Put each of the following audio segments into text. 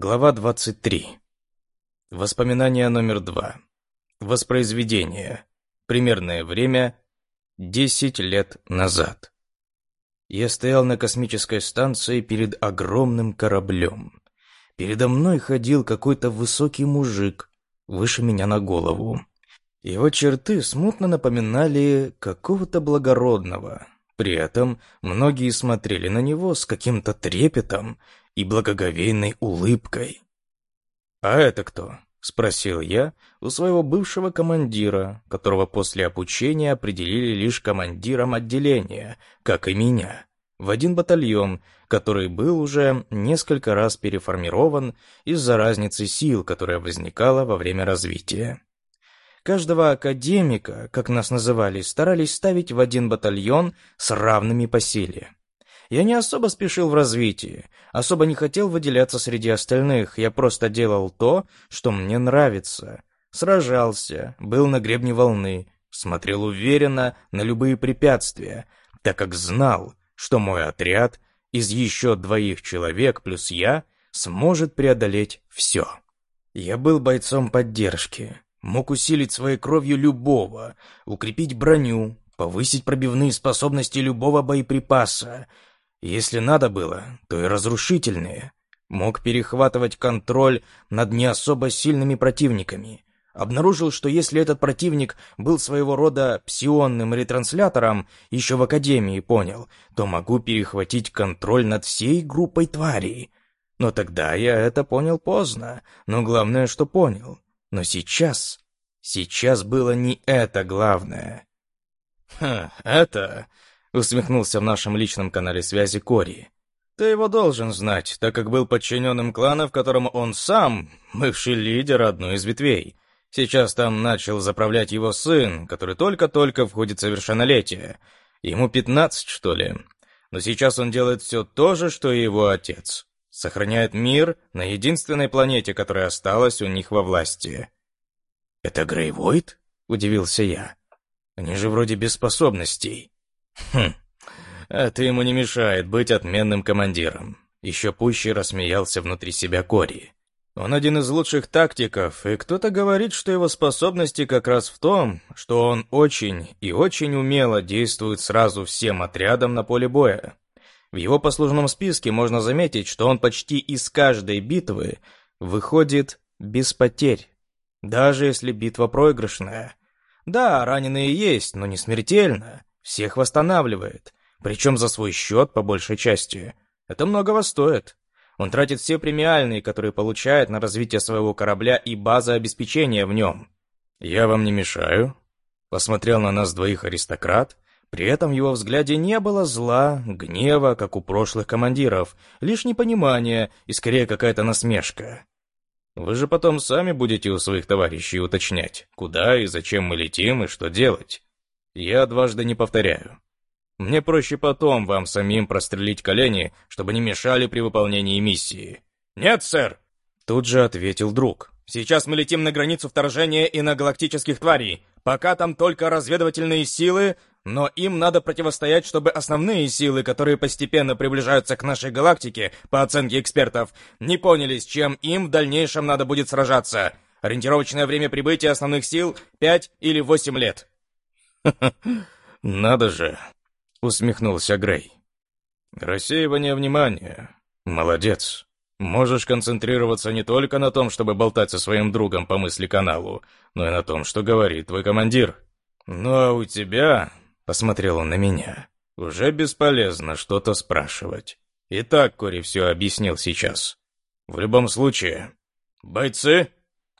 Глава 23. Воспоминание номер два. Воспроизведение. Примерное время 10 лет назад. Я стоял на космической станции перед огромным кораблем. Передо мной ходил какой-то высокий мужик, выше меня на голову. Его черты смутно напоминали какого-то благородного. При этом многие смотрели на него с каким-то трепетом и благоговейной улыбкой. «А это кто?» — спросил я у своего бывшего командира, которого после обучения определили лишь командиром отделения, как и меня, в один батальон, который был уже несколько раз переформирован из-за разницы сил, которая возникала во время развития. Каждого академика, как нас называли, старались ставить в один батальон с равными по силе. Я не особо спешил в развитии, особо не хотел выделяться среди остальных, я просто делал то, что мне нравится. Сражался, был на гребне волны, смотрел уверенно на любые препятствия, так как знал, что мой отряд из еще двоих человек плюс я сможет преодолеть все. Я был бойцом поддержки, мог усилить своей кровью любого, укрепить броню, повысить пробивные способности любого боеприпаса, если надо было, то и разрушительные. Мог перехватывать контроль над не особо сильными противниками. Обнаружил, что если этот противник был своего рода псионным ретранслятором, еще в Академии понял, то могу перехватить контроль над всей группой тварей. Но тогда я это понял поздно, но главное, что понял. Но сейчас... Сейчас было не это главное. «Ха, это...» усмехнулся в нашем личном канале связи Кори. Ты его должен знать, так как был подчиненным клана, в котором он сам, бывший лидер одной из ветвей. Сейчас там начал заправлять его сын, который только-только входит в совершеннолетие. Ему пятнадцать, что ли. Но сейчас он делает все то же, что и его отец. Сохраняет мир на единственной планете, которая осталась у них во власти. «Это Грейвойд?» — удивился я. «Они же вроде без способностей». «Хм, это ему не мешает быть отменным командиром». Еще пуще рассмеялся внутри себя Кори. Он один из лучших тактиков, и кто-то говорит, что его способности как раз в том, что он очень и очень умело действует сразу всем отрядом на поле боя. В его послужном списке можно заметить, что он почти из каждой битвы выходит без потерь, даже если битва проигрышная. Да, раненые есть, но не смертельно. Всех восстанавливает, причем за свой счет по большей части. Это многого стоит. Он тратит все премиальные, которые получает на развитие своего корабля и базы обеспечения в нем. «Я вам не мешаю?» Посмотрел на нас двоих аристократ. При этом в его взгляде не было зла, гнева, как у прошлых командиров, лишь непонимание и скорее какая-то насмешка. Вы же потом сами будете у своих товарищей уточнять, куда и зачем мы летим и что делать. Я дважды не повторяю. Мне проще потом вам самим прострелить колени, чтобы не мешали при выполнении миссии. Нет, сэр! Тут же ответил друг. Сейчас мы летим на границу вторжения и на галактических тварей. Пока там только разведывательные силы, но им надо противостоять, чтобы основные силы, которые постепенно приближаются к нашей галактике, по оценке экспертов, не поняли, с чем им в дальнейшем надо будет сражаться. Ориентировочное время прибытия основных сил — 5 или 8 лет. «Надо же!» — усмехнулся Грей. «Рассеивание внимания. Молодец. Можешь концентрироваться не только на том, чтобы болтать со своим другом по мысли-каналу, но и на том, что говорит твой командир. Ну а у тебя...» — посмотрел он на меня. «Уже бесполезно что-то спрашивать. И так Кори все объяснил сейчас. В любом случае, бойцы,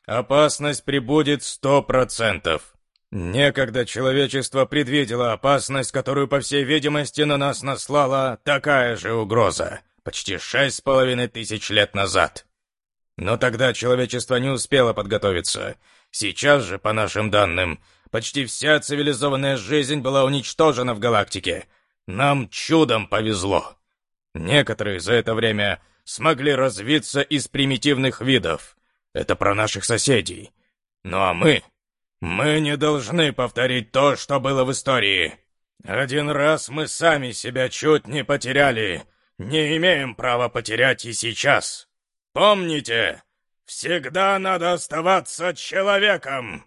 опасность прибудет сто процентов». Некогда человечество предвидело опасность, которую, по всей видимости, на нас наслала такая же угроза, почти шесть с половиной тысяч лет назад. Но тогда человечество не успело подготовиться. Сейчас же, по нашим данным, почти вся цивилизованная жизнь была уничтожена в галактике. Нам чудом повезло. Некоторые за это время смогли развиться из примитивных видов. Это про наших соседей. Ну а мы мы не должны повторить то, что было в истории. Один раз мы сами себя чуть не потеряли. Не имеем права потерять и сейчас. Помните, всегда надо оставаться человеком!»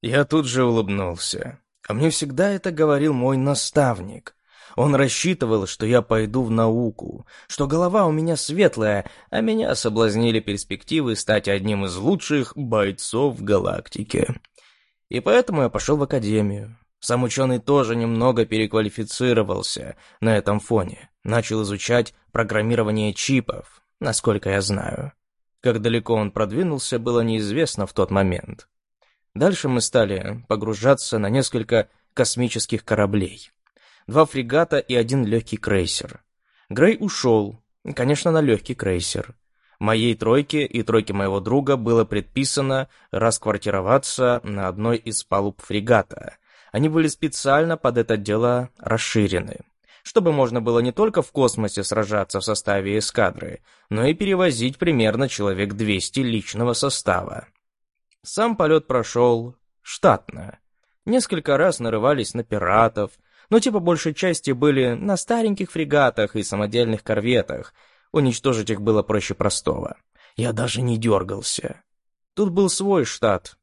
Я тут же улыбнулся. А мне всегда это говорил мой наставник. Он рассчитывал, что я пойду в науку, что голова у меня светлая, а меня соблазнили перспективы стать одним из лучших бойцов в галактике. И поэтому я пошел в академию. Сам ученый тоже немного переквалифицировался на этом фоне. Начал изучать программирование чипов, насколько я знаю. Как далеко он продвинулся, было неизвестно в тот момент. Дальше мы стали погружаться на несколько космических кораблей. Два фрегата и один легкий крейсер. Грей ушел, конечно, на легкий крейсер. Моей тройке и тройке моего друга было предписано расквартироваться на одной из палуб фрегата. Они были специально под это дело расширены, чтобы можно было не только в космосе сражаться в составе эскадры, но и перевозить примерно человек 200 личного состава. Сам полет прошел штатно. Несколько раз нарывались на пиратов, но типа большей части были на стареньких фрегатах и самодельных корветах. Уничтожить их было проще простого. Я даже не дергался. Тут был свой штат.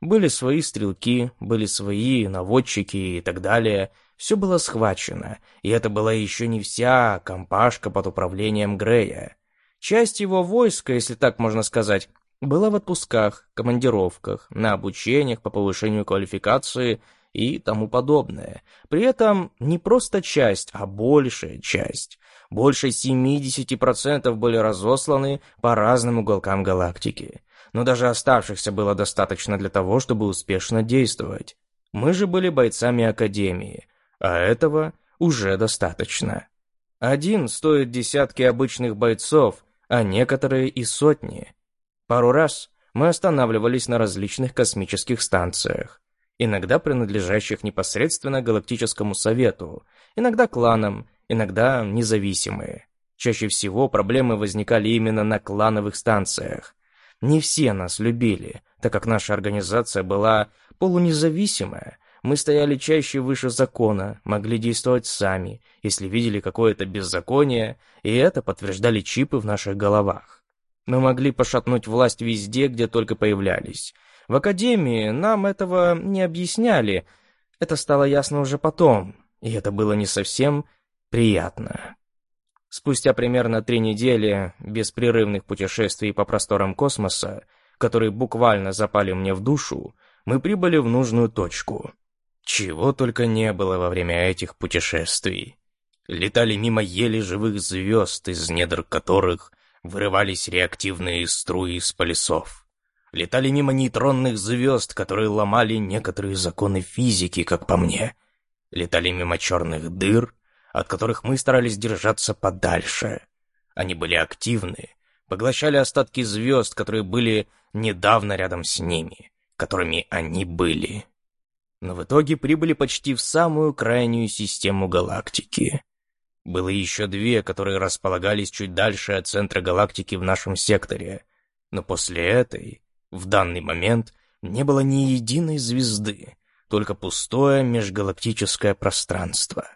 Были свои стрелки, были свои наводчики и так далее. Все было схвачено, и это была еще не вся компашка под управлением Грея. Часть его войска, если так можно сказать, была в отпусках, командировках, на обучениях по повышению квалификации и тому подобное. При этом не просто часть, а большая часть. Больше 70% были разосланы по разным уголкам галактики. Но даже оставшихся было достаточно для того, чтобы успешно действовать. Мы же были бойцами Академии, а этого уже достаточно. Один стоит десятки обычных бойцов, а некоторые и сотни. Пару раз мы останавливались на различных космических станциях, иногда принадлежащих непосредственно Галактическому Совету, иногда кланам, иногда независимые. Чаще всего проблемы возникали именно на клановых станциях. Не все нас любили, так как наша организация была полунезависимая. Мы стояли чаще выше закона, могли действовать сами, если видели какое-то беззаконие, и это подтверждали чипы в наших головах. Мы могли пошатнуть власть везде, где только появлялись. В академии нам этого не объясняли. Это стало ясно уже потом, и это было не совсем приятно. Спустя примерно три недели беспрерывных путешествий по просторам космоса, которые буквально запали мне в душу, мы прибыли в нужную точку. Чего только не было во время этих путешествий. Летали мимо еле живых звезд, из недр которых вырывались реактивные струи из полюсов. Летали мимо нейтронных звезд, которые ломали некоторые законы физики, как по мне. Летали мимо черных дыр, от которых мы старались держаться подальше. Они были активны, поглощали остатки звезд, которые были недавно рядом с ними, которыми они были. Но в итоге прибыли почти в самую крайнюю систему галактики. Было еще две, которые располагались чуть дальше от центра галактики в нашем секторе. Но после этой, в данный момент, не было ни единой звезды, только пустое межгалактическое пространство.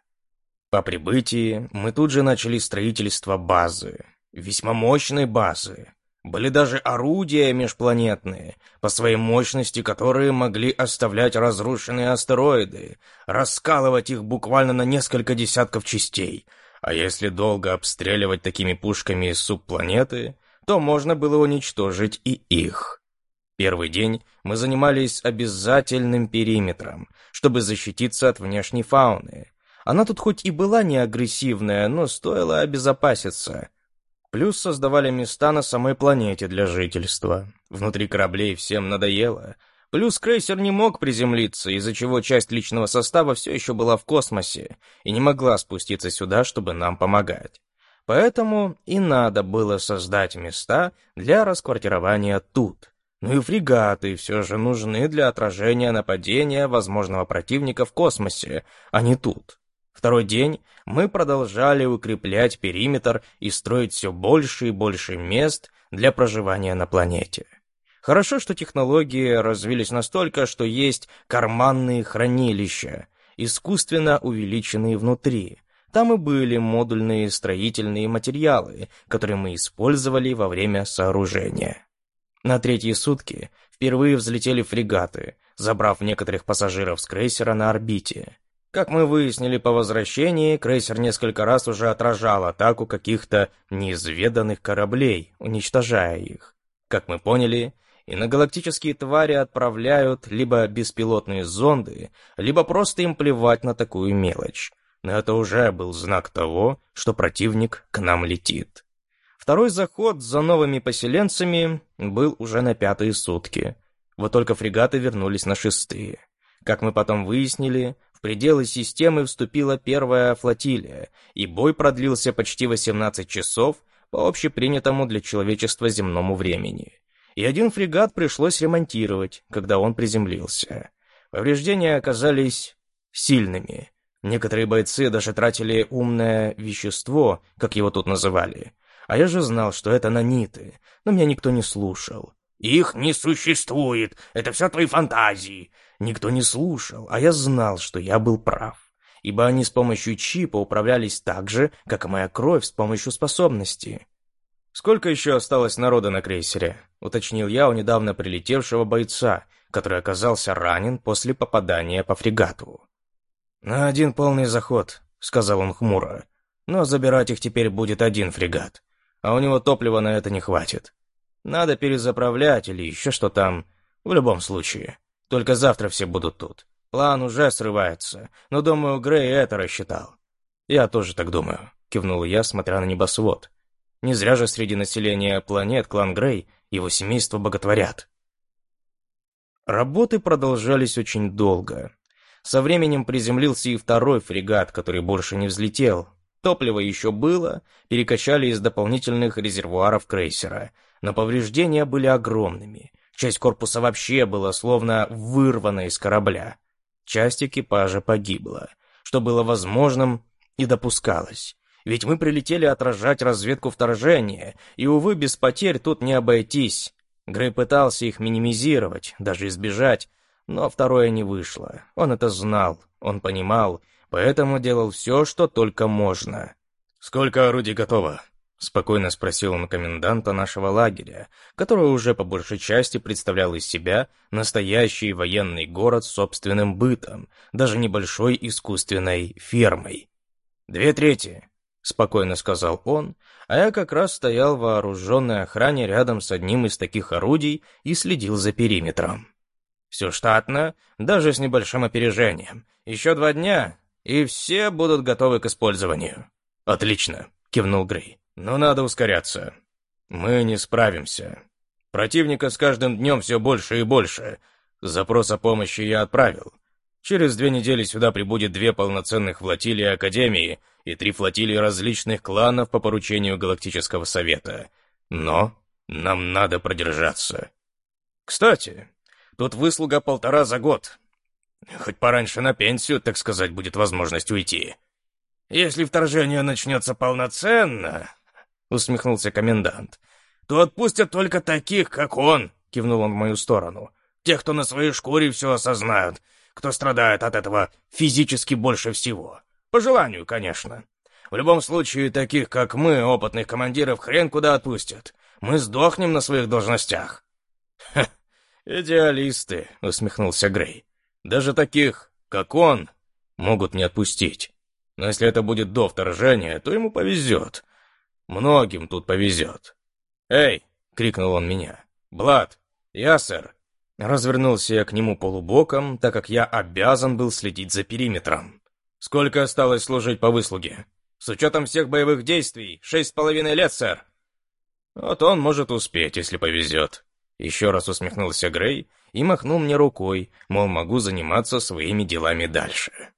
По прибытии мы тут же начали строительство базы, весьма мощной базы. Были даже орудия межпланетные, по своей мощности которые могли оставлять разрушенные астероиды, раскалывать их буквально на несколько десятков частей. А если долго обстреливать такими пушками из субпланеты, то можно было уничтожить и их. Первый день мы занимались обязательным периметром, чтобы защититься от внешней фауны. Она тут хоть и была не агрессивная, но стоило обезопаситься. Плюс создавали места на самой планете для жительства. Внутри кораблей всем надоело. Плюс крейсер не мог приземлиться, из-за чего часть личного состава все еще была в космосе и не могла спуститься сюда, чтобы нам помогать. Поэтому и надо было создать места для расквартирования тут. Ну и фрегаты все же нужны для отражения нападения возможного противника в космосе, а не тут. Второй день мы продолжали укреплять периметр и строить все больше и больше мест для проживания на планете. Хорошо, что технологии развились настолько, что есть карманные хранилища, искусственно увеличенные внутри, Там и были модульные строительные материалы, которые мы использовали во время сооружения. На третьи сутки впервые взлетели фрегаты, забрав некоторых пассажиров с крейсера на орбите. Как мы выяснили по возвращении, крейсер несколько раз уже отражал атаку каких-то неизведанных кораблей, уничтожая их. Как мы поняли, иногалактические твари отправляют либо беспилотные зонды, либо просто им плевать на такую мелочь. Но это уже был знак того, что противник к нам летит. Второй заход за новыми поселенцами был уже на пятые сутки. Вот только фрегаты вернулись на шестые. Как мы потом выяснили, пределы системы вступила первая флотилия, и бой продлился почти 18 часов по общепринятому для человечества земному времени. И один фрегат пришлось ремонтировать, когда он приземлился. Повреждения оказались сильными. Некоторые бойцы даже тратили умное вещество, как его тут называли. А я же знал, что это наниты, но меня никто не слушал. «Их не существует, это все твои фантазии. Никто не слушал, а я знал, что я был прав. Ибо они с помощью чипа управлялись так же, как и моя кровь с помощью способности. «Сколько еще осталось народа на крейсере?» — уточнил я у недавно прилетевшего бойца, который оказался ранен после попадания по фрегату. «На один полный заход», — сказал он хмуро. «Но забирать их теперь будет один фрегат, а у него топлива на это не хватит. Надо перезаправлять или еще что там, в любом случае». Только завтра все будут тут. План уже срывается, но, думаю, Грей это рассчитал. Я тоже так думаю, кивнул я, смотря на небосвод. Не зря же среди населения планет клан Грей его семейство боготворят. Работы продолжались очень долго. Со временем приземлился и второй фрегат, который больше не взлетел. Топливо еще было, перекачали из дополнительных резервуаров крейсера, но повреждения были огромными. Часть корпуса вообще была словно вырвана из корабля. Часть экипажа погибла, что было возможным и допускалось. Ведь мы прилетели отражать разведку вторжения, и, увы, без потерь тут не обойтись. Грей пытался их минимизировать, даже избежать, но второе не вышло. Он это знал, он понимал, поэтому делал все, что только можно. «Сколько орудий готово?» Спокойно спросил он коменданта нашего лагеря, который уже по большей части представлял из себя настоящий военный город с собственным бытом, даже небольшой искусственной фермой. «Две трети», — спокойно сказал он, а я как раз стоял в вооруженной охране рядом с одним из таких орудий и следил за периметром. «Все штатно, даже с небольшим опережением. Еще два дня, и все будут готовы к использованию». «Отлично», — кивнул Грей. Но надо ускоряться. Мы не справимся. Противника с каждым днем все больше и больше. Запрос о помощи я отправил. Через две недели сюда прибудет две полноценных флотилии Академии и три флотилии различных кланов по поручению Галактического Совета. Но нам надо продержаться. Кстати, тут выслуга полтора за год. Хоть пораньше на пенсию, так сказать, будет возможность уйти. Если вторжение начнется полноценно, усмехнулся комендант. «То отпустят только таких, как он», — кивнул он в мою сторону. «Тех, кто на своей шкуре все осознают, кто страдает от этого физически больше всего. По желанию, конечно. В любом случае, таких, как мы, опытных командиров, хрен куда отпустят. Мы сдохнем на своих должностях». «Ха, идеалисты», — усмехнулся Грей. «Даже таких, как он, могут не отпустить. Но если это будет до вторжения, то ему повезет. Многим тут повезет. «Эй!» — крикнул он меня. «Блад! Я, сэр!» Развернулся я к нему полубоком, так как я обязан был следить за периметром. «Сколько осталось служить по выслуге?» «С учетом всех боевых действий, шесть с половиной лет, сэр!» «Вот он может успеть, если повезет». Еще раз усмехнулся Грей и махнул мне рукой, мол, могу заниматься своими делами дальше.